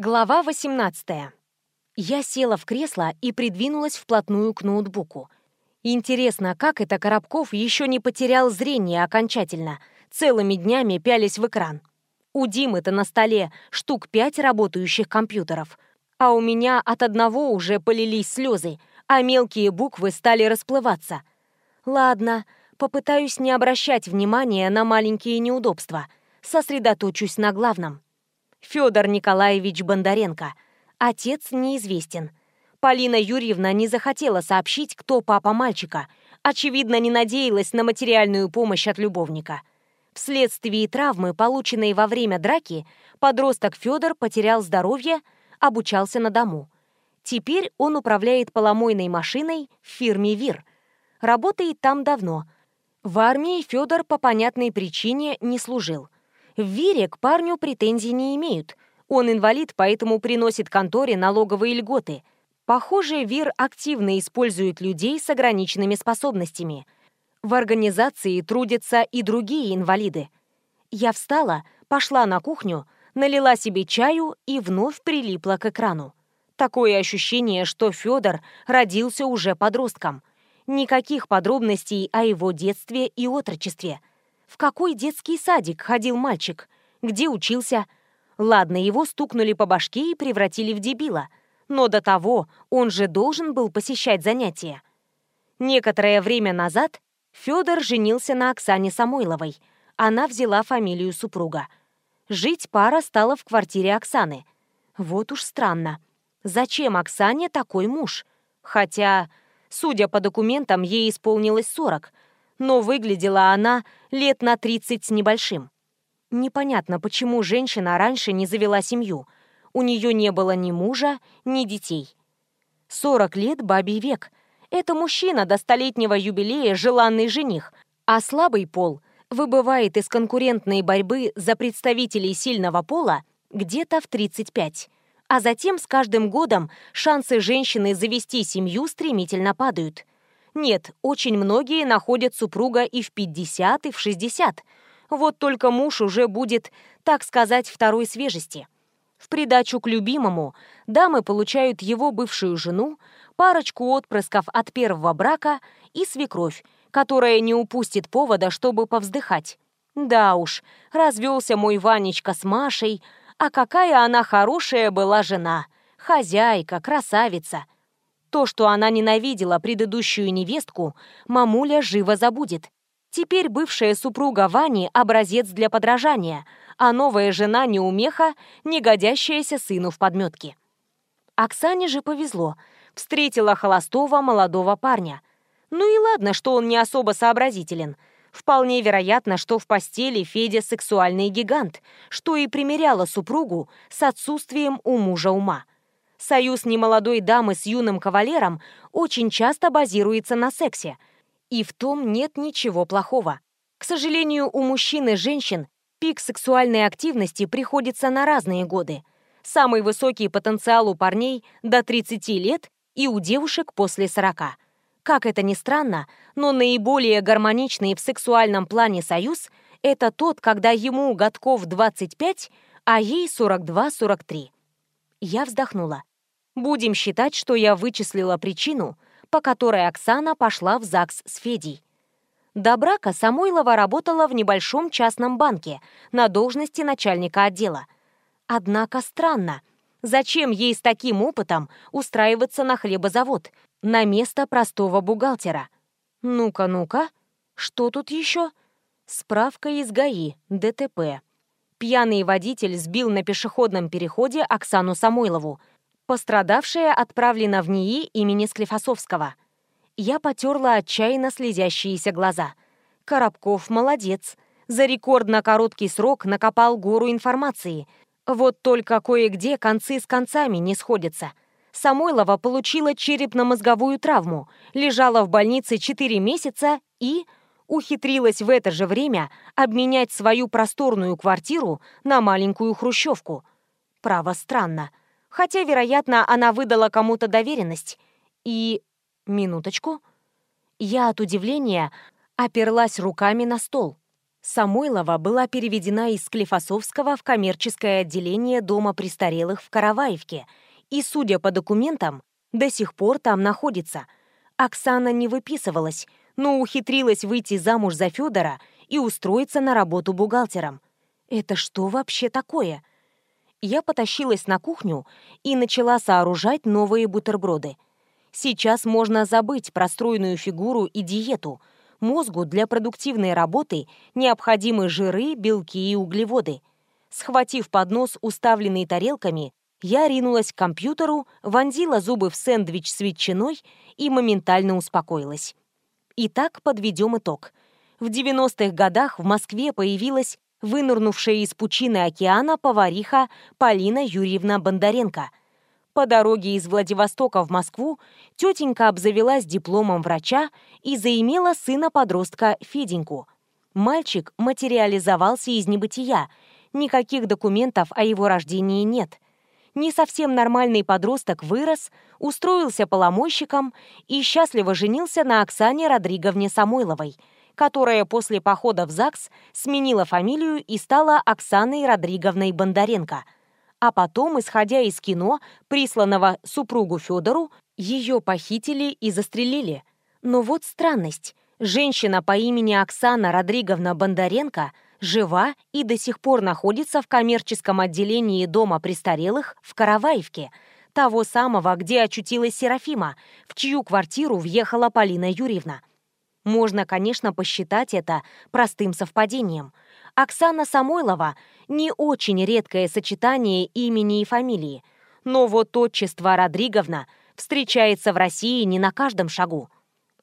Глава 18. Я села в кресло и придвинулась вплотную к ноутбуку. Интересно, как это Коробков еще не потерял зрение окончательно, целыми днями пялись в экран. У Димы-то на столе штук пять работающих компьютеров, а у меня от одного уже полились слезы, а мелкие буквы стали расплываться. Ладно, попытаюсь не обращать внимания на маленькие неудобства, сосредоточусь на главном — Федор Николаевич Бондаренко. Отец неизвестен. Полина Юрьевна не захотела сообщить, кто папа мальчика. Очевидно, не надеялась на материальную помощь от любовника. Вследствие травмы, полученной во время драки, подросток Федор потерял здоровье, обучался на дому. Теперь он управляет поломойной машиной в фирме ВИР. Работает там давно. В армии Федор по понятной причине не служил – в Вире к парню претензий не имеют. Он инвалид, поэтому приносит конторе налоговые льготы. Похоже, ВИР активно использует людей с ограниченными способностями. В организации трудятся и другие инвалиды. Я встала, пошла на кухню, налила себе чаю и вновь прилипла к экрану. Такое ощущение, что Федор родился уже подростком. Никаких подробностей о его детстве и отрочестве – в какой детский садик ходил мальчик? Где учился? Ладно, его стукнули по башке и превратили в дебила. Но до того он же должен был посещать занятия. Некоторое время назад Федор женился на Оксане Самойловой. Она взяла фамилию супруга. Жить пара стала в квартире Оксаны. Вот уж странно. Зачем Оксане такой муж? Хотя, судя по документам, ей исполнилось 40, но выглядела она лет на 30 с небольшим. Непонятно, почему женщина раньше не завела семью. У нее не было ни мужа, ни детей. 40 лет бабий век. Это мужчина до столетнего юбилея желанный жених, а слабый пол выбывает из конкурентной борьбы за представителей сильного пола где-то в 35. А затем с каждым годом шансы женщины завести семью стремительно падают – нет, очень многие находят супруга и в 50, и в 60. Вот только муж уже будет, так сказать, второй свежести. В придачу к любимому дамы получают его бывшую жену, парочку отпрысков от первого брака и свекровь, которая не упустит повода, чтобы повздыхать. Да уж, развелся мой Ванечка с Машей, а какая она хорошая была жена, хозяйка, красавица — то, что она ненавидела предыдущую невестку, мамуля живо забудет. Теперь бывшая супруга Вани – образец для подражания, а новая жена – неумеха, не годящаяся сыну в подметке. Оксане же повезло. Встретила холостого молодого парня. Ну и ладно, что он не особо сообразителен. Вполне вероятно, что в постели Федя сексуальный гигант, что и примеряла супругу с отсутствием у мужа ума. Союз немолодой дамы с юным кавалером очень часто базируется на сексе. И в том нет ничего плохого. К сожалению, у мужчин и женщин пик сексуальной активности приходится на разные годы. Самый высокий потенциал у парней до 30 лет и у девушек после 40. Как это ни странно, но наиболее гармоничный в сексуальном плане союз – это тот, когда ему годков 25, а ей 42-43. Я вздохнула. Будем считать, что я вычислила причину, по которой Оксана пошла в ЗАГС с Федей. До брака Самойлова работала в небольшом частном банке на должности начальника отдела. Однако странно, зачем ей с таким опытом устраиваться на хлебозавод, на место простого бухгалтера? Ну-ка, ну-ка, что тут еще? Справка из ГАИ, ДТП. Пьяный водитель сбил на пешеходном переходе Оксану Самойлову, Пострадавшая отправлена в НИИ имени Склифосовского. Я потерла отчаянно слезящиеся глаза. Коробков молодец. За рекордно короткий срок накопал гору информации. Вот только кое-где концы с концами не сходятся. Самойлова получила черепно-мозговую травму, лежала в больнице 4 месяца и ухитрилась в это же время обменять свою просторную квартиру на маленькую хрущевку. Право странно хотя, вероятно, она выдала кому-то доверенность. И... минуточку. Я от удивления оперлась руками на стол. Самойлова была переведена из Склифосовского в коммерческое отделение Дома престарелых в Караваевке и, судя по документам, до сих пор там находится. Оксана не выписывалась, но ухитрилась выйти замуж за Федора и устроиться на работу бухгалтером. Это что вообще такое? Я потащилась на кухню и начала сооружать новые бутерброды. Сейчас можно забыть про стройную фигуру и диету – Мозгу для продуктивной работы необходимы жиры, белки и углеводы. Схватив поднос, уставленный тарелками, я ринулась к компьютеру, вонзила зубы в сэндвич с ветчиной и моментально успокоилась. Итак, подведем итог. В 90-х годах в Москве появилась вынырнувшая из пучины океана повариха Полина Юрьевна Бондаренко – по дороге из Владивостока в Москву тетенька обзавелась дипломом врача и заимела сына-подростка Феденьку. Мальчик материализовался из небытия, никаких документов о его рождении нет. Не совсем нормальный подросток вырос, устроился поломойщиком и счастливо женился на Оксане Родриговне Самойловой, которая после похода в ЗАГС сменила фамилию и стала Оксаной Родриговной Бондаренко – а потом, исходя из кино, присланного супругу Федору, ее похитили и застрелили. Но вот странность. Женщина по имени Оксана Родриговна Бондаренко жива и до сих пор находится в коммерческом отделении дома престарелых в Караваевке, того самого, где очутилась Серафима, в чью квартиру въехала Полина Юрьевна. Можно, конечно, посчитать это простым совпадением. Оксана Самойлова не очень редкое сочетание имени и фамилии, но вот отчество Родриговна встречается в России не на каждом шагу.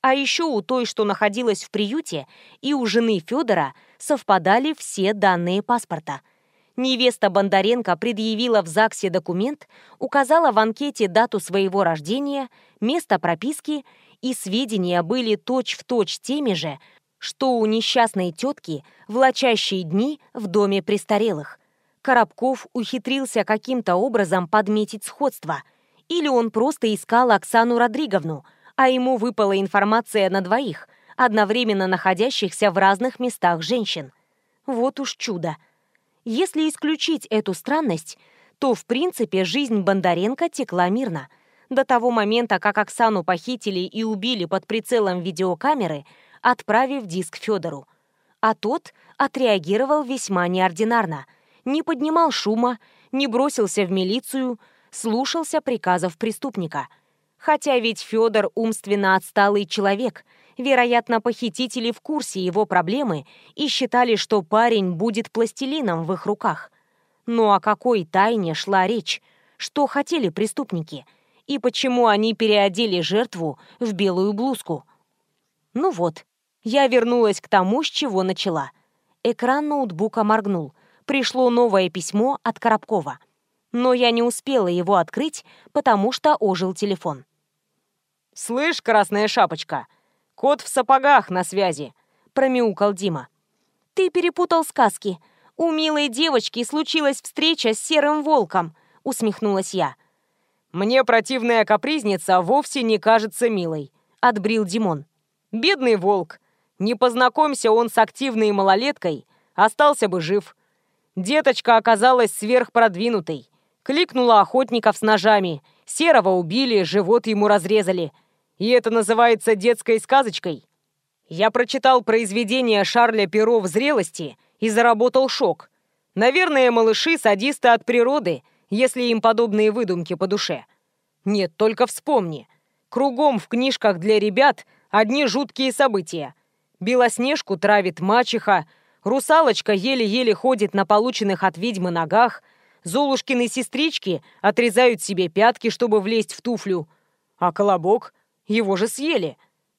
А еще у той, что находилась в приюте, и у жены Федора совпадали все данные паспорта. Невеста Бондаренко предъявила в ЗАГСе документ, указала в анкете дату своего рождения, место прописки, и сведения были точь-в-точь точь теми же, что у несчастной тетки, влачащей дни в доме престарелых. Коробков ухитрился каким-то образом подметить сходство. Или он просто искал Оксану Родриговну, а ему выпала информация на двоих, одновременно находящихся в разных местах женщин. Вот уж чудо. Если исключить эту странность, то, в принципе, жизнь Бондаренко текла мирно. До того момента, как Оксану похитили и убили под прицелом видеокамеры – отправив диск Федору. А тот отреагировал весьма неординарно. Не поднимал шума, не бросился в милицию, слушался приказов преступника. Хотя ведь Федор умственно отсталый человек, вероятно, похитители в курсе его проблемы и считали, что парень будет пластилином в их руках. Но о какой тайне шла речь? Что хотели преступники? И почему они переодели жертву в белую блузку? Ну вот, я вернулась к тому, с чего начала. Экран ноутбука моргнул. Пришло новое письмо от Коробкова. Но я не успела его открыть, потому что ожил телефон. «Слышь, красная шапочка, кот в сапогах на связи», — промяукал Дима. «Ты перепутал сказки. У милой девочки случилась встреча с серым волком», — усмехнулась я. «Мне противная капризница вовсе не кажется милой», — отбрил Димон. «Бедный волк. Не познакомься он с активной малолеткой, остался бы жив. Деточка оказалась сверхпродвинутой. Кликнула охотников с ножами. Серого убили, живот ему разрезали. И это называется детской сказочкой. Я прочитал произведение Шарля Перо в зрелости и заработал шок. Наверное, малыши садисты от природы, если им подобные выдумки по душе. Нет, только вспомни. Кругом в книжках для ребят одни жуткие события – Белоснежку травит мачеха, русалочка еле-еле ходит на полученных от ведьмы ногах, Золушкины сестрички отрезают себе пятки, чтобы влезть в туфлю, а колобок его же съели.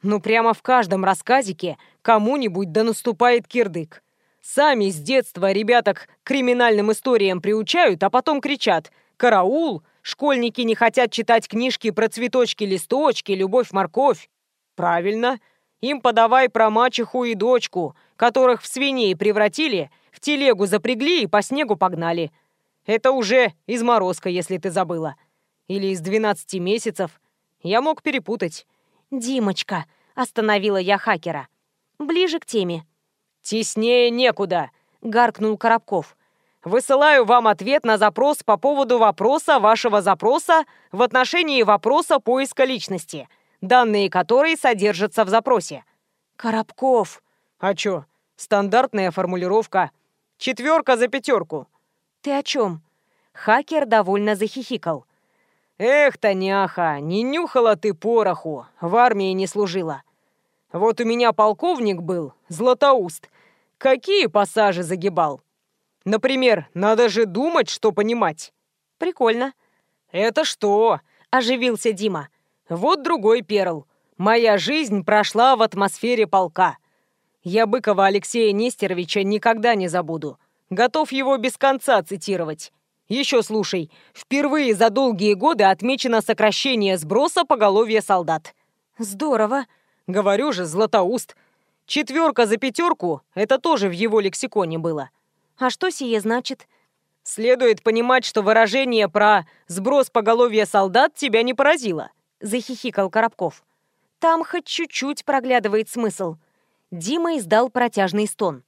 Ну прямо в каждом рассказике кому-нибудь да наступает кирдык. Сами с детства ребяток криминальным историям приучают, а потом кричат «Караул!» Школьники не хотят читать книжки про цветочки-листочки, любовь-морковь. Правильно, им подавай про мачеху и дочку, которых в свиней превратили, в телегу запрягли и по снегу погнали. Это уже из морозка, если ты забыла. Или из 12 месяцев. Я мог перепутать. «Димочка», — остановила я хакера. «Ближе к теме». «Теснее некуда», — гаркнул Коробков. «Высылаю вам ответ на запрос по поводу вопроса вашего запроса в отношении вопроса поиска личности, данные которой содержатся в запросе». «Коробков!» «А чё? Стандартная формулировка. Четверка за пятерку». «Ты о чем?» Хакер довольно захихикал. «Эх, Таняха, не нюхала ты пороху, в армии не служила. Вот у меня полковник был, Златоуст. Какие пассажи загибал? Например, надо же думать, что понимать». «Прикольно». «Это что?» – оживился Дима. «Вот другой перл. Моя жизнь прошла в атмосфере полка. Я Быкова Алексея Нестеровича никогда не забуду. Готов его без конца цитировать. Еще слушай. Впервые за долгие годы отмечено сокращение сброса поголовья солдат. Здорово. Говорю же, Златоуст. Четверка за пятерку – это тоже в его лексиконе было. А что сие значит? Следует понимать, что выражение про «сброс поголовья солдат» тебя не поразило. Захихикал Коробков. Там хоть чуть-чуть проглядывает смысл. Дима издал протяжный стон.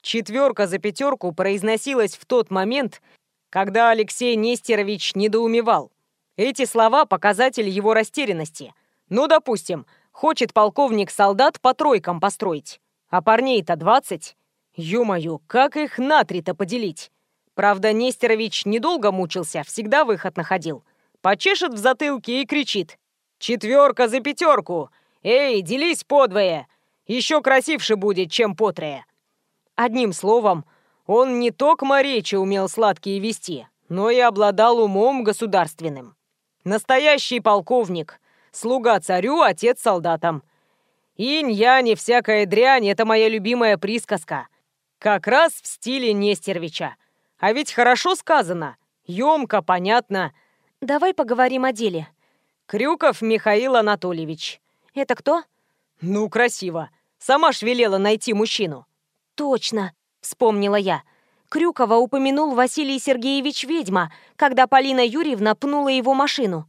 Четверка за пятерку произносилась в тот момент, когда Алексей Нестерович недоумевал. Эти слова – показатель его растерянности. Ну, допустим, хочет полковник солдат по тройкам построить, а парней-то двадцать. Ё-моё, как их на три-то поделить? Правда, Нестерович недолго мучился, всегда выход находил. Почешет в затылке и кричит. «Четверка за пятерку! Эй, делись подвое! Еще красивше будет, чем потрое!» Одним словом, он не только речи умел сладкие вести, но и обладал умом государственным. Настоящий полковник, слуга царю, отец солдатам. Инь-янь и всякая дрянь — это моя любимая присказка. Как раз в стиле Нестервича. А ведь хорошо сказано, емко, понятно. Давай поговорим о деле. Крюков Михаил Анатольевич. Это кто? Ну, красиво. Сама ж велела найти мужчину. Точно вспомнила я. Крюкова упомянул Василий Сергеевич Ведьма, когда Полина Юрьевна пнула его машину.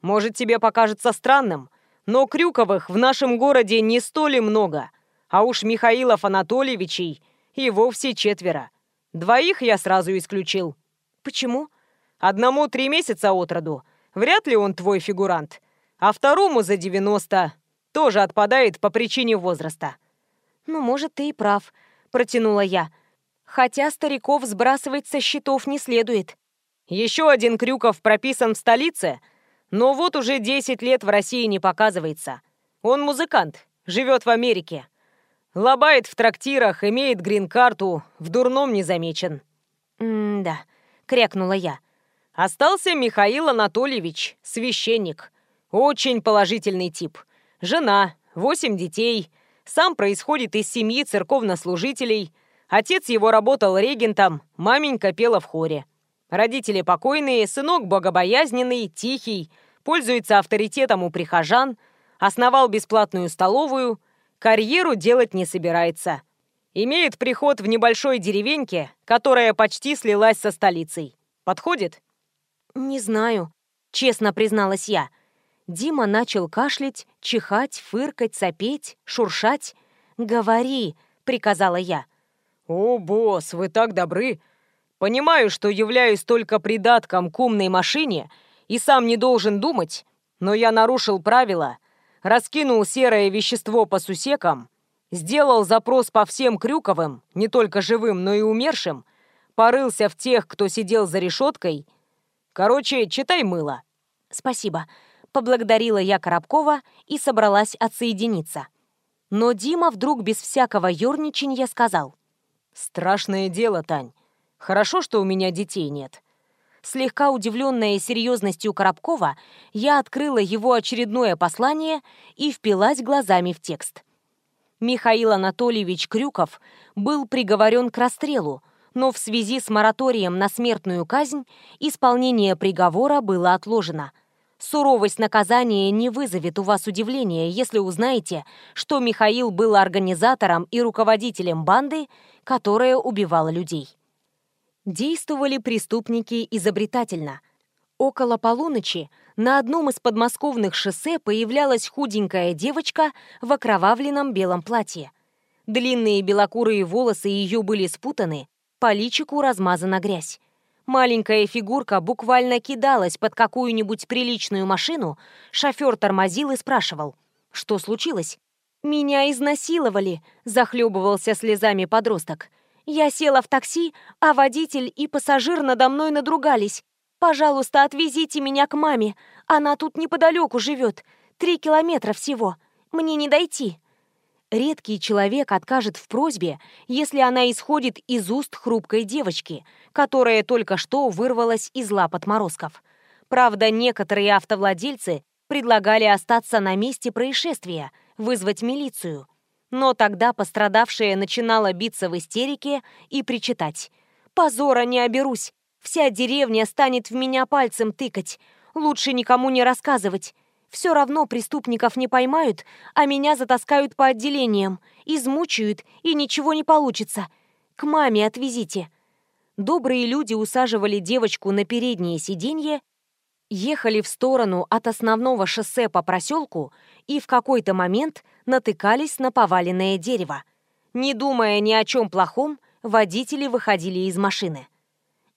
«Может, тебе покажется странным, но Крюковых в нашем городе не столь много, а уж Михаилов Анатольевичей и вовсе четверо. Двоих я сразу исключил». «Почему?» «Одному три месяца от роду. Вряд ли он твой фигурант. А второму за 90 тоже отпадает по причине возраста». «Ну, может, ты и прав», протянула я. Хотя стариков сбрасывать со счетов не следует. Еще один Крюков прописан в столице, но вот уже 10 лет в России не показывается. Он музыкант, живет в Америке. Лобает в трактирах, имеет грин-карту, в дурном не замечен. «М-да», — крякнула я. Остался Михаил Анатольевич, священник. Очень положительный тип. Жена, восемь детей, сам происходит из семьи церковнослужителей. Отец его работал регентом, маменька пела в хоре. Родители покойные, сынок богобоязненный, тихий, пользуется авторитетом у прихожан, основал бесплатную столовую, карьеру делать не собирается. Имеет приход в небольшой деревеньке, которая почти слилась со столицей. Подходит? Не знаю, честно призналась я. Дима начал кашлять, чихать, фыркать, сопеть, шуршать. «Говори!» — приказала я. «О, босс, вы так добры! Понимаю, что являюсь только придатком к умной машине и сам не должен думать, но я нарушил правила, раскинул серое вещество по сусекам, сделал запрос по всем Крюковым, не только живым, но и умершим, порылся в тех, кто сидел за решеткой. Короче, читай мыло». «Спасибо», поблагодарила я Коробкова и собралась отсоединиться. Но Дима вдруг без всякого ерничанья сказал. «Страшное дело, Тань. Хорошо, что у меня детей нет». Слегка удивленная серьезностью Коробкова, я открыла его очередное послание и впилась глазами в текст. Михаил Анатольевич Крюков был приговорен к расстрелу, но в связи с мораторием на смертную казнь исполнение приговора было отложено – Суровость наказания не вызовет у вас удивления, если узнаете, что Михаил был организатором и руководителем банды, которая убивала людей. Действовали преступники изобретательно. Около полуночи на одном из подмосковных шоссе появлялась худенькая девочка в окровавленном белом платье. Длинные белокурые волосы ее были спутаны, по личику размазана грязь. Маленькая фигурка буквально кидалась под какую-нибудь приличную машину, шофер тормозил и спрашивал, что случилось. «Меня изнасиловали», — захлебывался слезами подросток. «Я села в такси, а водитель и пассажир надо мной надругались. Пожалуйста, отвезите меня к маме. Она тут неподалеку живет. Три километра всего. Мне не дойти». Редкий человек откажет в просьбе, если она исходит из уст хрупкой девочки, которая только что вырвалась из лап отморозков. Правда, некоторые автовладельцы предлагали остаться на месте происшествия, вызвать милицию. Но тогда пострадавшая начинала биться в истерике и причитать. «Позора не оберусь! Вся деревня станет в меня пальцем тыкать! Лучше никому не рассказывать! Все равно преступников не поймают, а меня затаскают по отделениям, измучают, и ничего не получится. К маме отвезите». Добрые люди усаживали девочку на переднее сиденье, ехали в сторону от основного шоссе по проселку и в какой-то момент натыкались на поваленное дерево. Не думая ни о чем плохом, водители выходили из машины.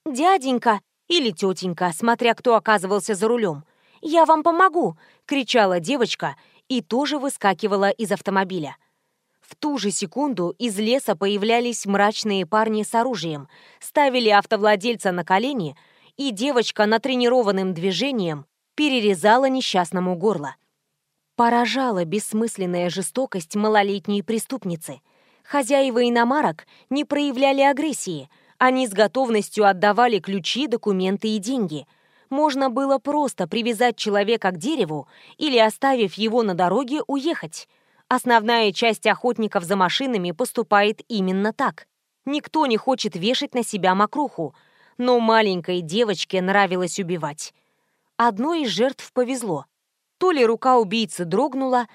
«Дяденька или тетенька, смотря кто оказывался за рулем, я вам помогу!» — кричала девочка и тоже выскакивала из автомобиля. В ту же секунду из леса появлялись мрачные парни с оружием, ставили автовладельца на колени, и девочка натренированным движением перерезала несчастному горло. Поражала бессмысленная жестокость малолетней преступницы. Хозяева иномарок не проявляли агрессии, они с готовностью отдавали ключи, документы и деньги – можно было просто привязать человека к дереву или, оставив его на дороге, уехать. Основная часть охотников за машинами поступает именно так. Никто не хочет вешать на себя мокруху, но маленькой девочке нравилось убивать. Одной из жертв повезло. То ли рука убийцы дрогнула,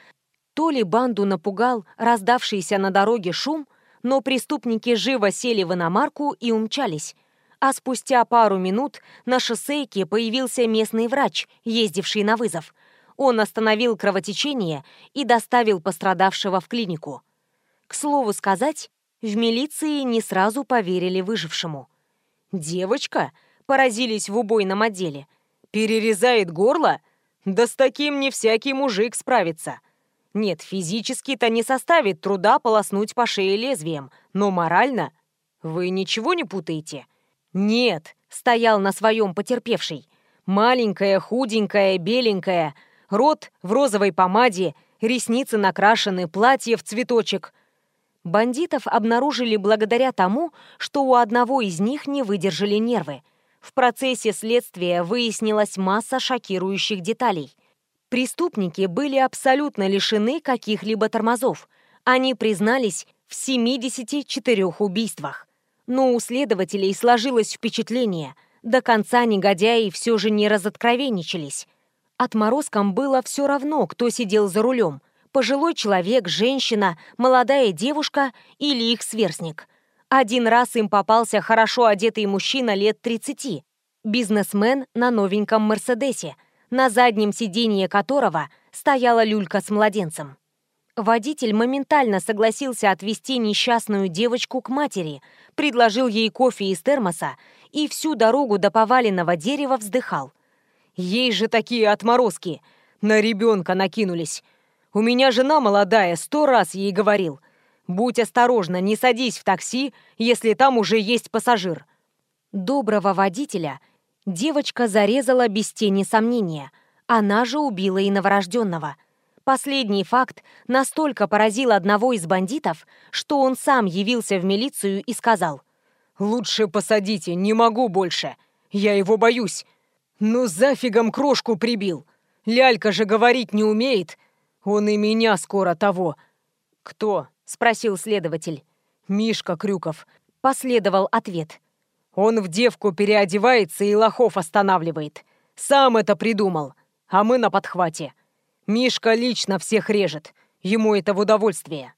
то ли банду напугал раздавшийся на дороге шум, но преступники живо сели в иномарку и умчались, а спустя пару минут на шоссейке появился местный врач, ездивший на вызов. Он остановил кровотечение и доставил пострадавшего в клинику. К слову сказать, в милиции не сразу поверили выжившему. «Девочка?» – поразились в убойном отделе. «Перерезает горло? Да с таким не всякий мужик справится. Нет, физически-то не составит труда полоснуть по шее лезвием, но морально? Вы ничего не путаете?» «Нет», — стоял на своем потерпевший. «Маленькая, худенькая, беленькая, рот в розовой помаде, ресницы накрашены, платье в цветочек». Бандитов обнаружили благодаря тому, что у одного из них не выдержали нервы. В процессе следствия выяснилась масса шокирующих деталей. Преступники были абсолютно лишены каких-либо тормозов. Они признались в 74 убийствах. Но у следователей сложилось впечатление, до конца негодяи все же не разоткровенничались. Отморозкам было все равно, кто сидел за рулем. Пожилой человек, женщина, молодая девушка или их сверстник. Один раз им попался хорошо одетый мужчина лет 30, бизнесмен на новеньком «Мерседесе», на заднем сиденье которого стояла люлька с младенцем. Водитель моментально согласился отвезти несчастную девочку к матери, предложил ей кофе из термоса и всю дорогу до поваленного дерева вздыхал. «Ей же такие отморозки! На ребенка накинулись! У меня жена молодая, сто раз ей говорил. Будь осторожна, не садись в такси, если там уже есть пассажир». Доброго водителя девочка зарезала без тени сомнения. Она же убила и новорожденного – Последний факт настолько поразил одного из бандитов, что он сам явился в милицию и сказал. «Лучше посадите, не могу больше. Я его боюсь. Ну зафигом крошку прибил. Лялька же говорить не умеет. Он и меня скоро того». «Кто?» — спросил следователь. «Мишка Крюков», — последовал ответ. «Он в девку переодевается и лохов останавливает. Сам это придумал, а мы на подхвате». Мишка лично всех режет. Ему это в удовольствие.